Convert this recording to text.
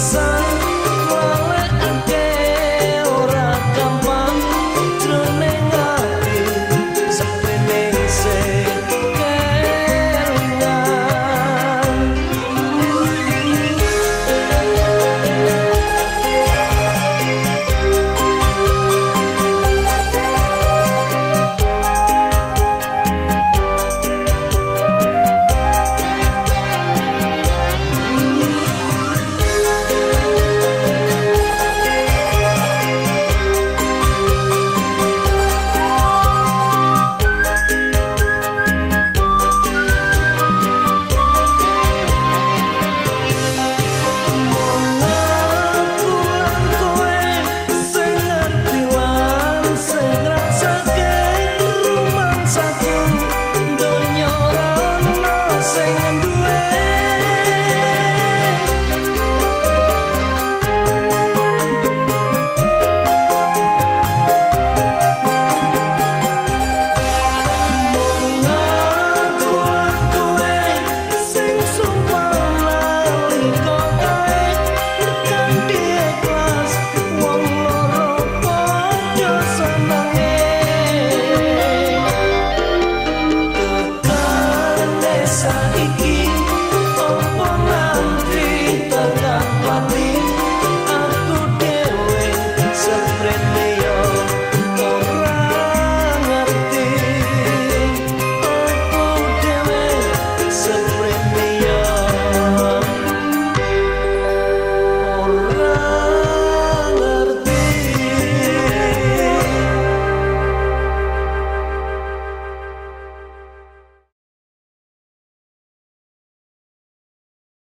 sun.